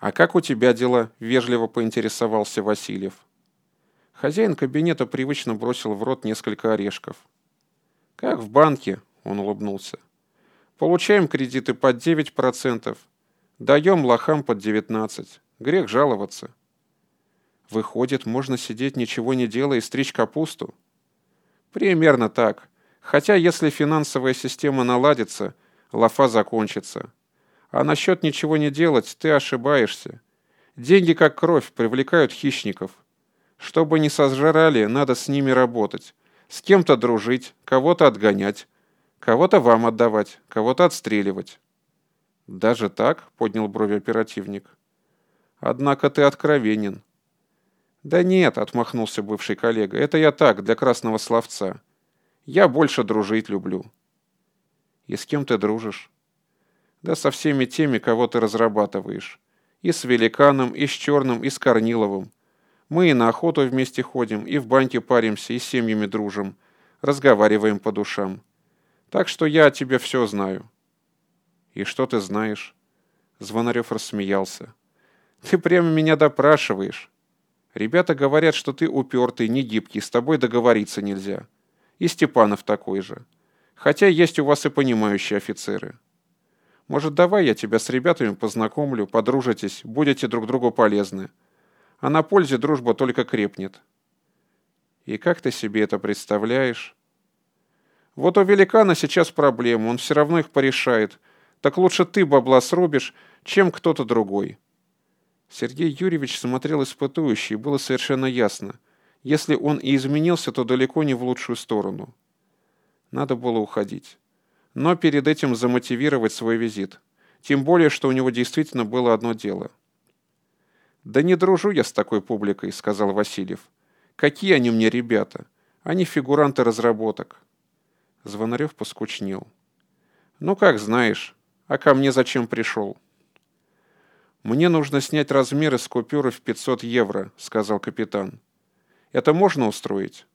«А как у тебя дела?» – вежливо поинтересовался Васильев. Хозяин кабинета привычно бросил в рот несколько орешков. «Как в банке», – он улыбнулся. «Получаем кредиты под 9%, даем лохам под 19%. Грех жаловаться». «Выходит, можно сидеть, ничего не делая и стричь капусту?» «Примерно так. Хотя, если финансовая система наладится, лафа закончится. А насчет ничего не делать ты ошибаешься. Деньги, как кровь, привлекают хищников. Чтобы не сожрали, надо с ними работать. С кем-то дружить, кого-то отгонять, кого-то вам отдавать, кого-то отстреливать. «Даже так?» — поднял брови оперативник. «Однако ты откровенен». «Да нет», — отмахнулся бывший коллега, — «это я так, для красного словца. Я больше дружить люблю». «И с кем ты дружишь?» «Да со всеми теми, кого ты разрабатываешь. И с Великаном, и с Черным, и с Корниловым. Мы и на охоту вместе ходим, и в баньке паримся, и с семьями дружим, разговариваем по душам. Так что я о тебе все знаю». «И что ты знаешь?» Звонарев рассмеялся. «Ты прямо меня допрашиваешь. Ребята говорят, что ты упертый, негибкий, с тобой договориться нельзя. И Степанов такой же. Хотя есть у вас и понимающие офицеры. Может, давай я тебя с ребятами познакомлю, подружитесь, будете друг другу полезны а на пользе дружба только крепнет. И как ты себе это представляешь? Вот у великана сейчас проблемы, он все равно их порешает. Так лучше ты бабла срубишь, чем кто-то другой. Сергей Юрьевич смотрел испытующе, и было совершенно ясно. Если он и изменился, то далеко не в лучшую сторону. Надо было уходить. Но перед этим замотивировать свой визит. Тем более, что у него действительно было одно дело – «Да не дружу я с такой публикой», — сказал Васильев. «Какие они мне ребята? Они фигуранты разработок». Звонарев поскучнел. «Ну, как знаешь. А ко мне зачем пришел?» «Мне нужно снять размеры с купюры в 500 евро», — сказал капитан. «Это можно устроить?»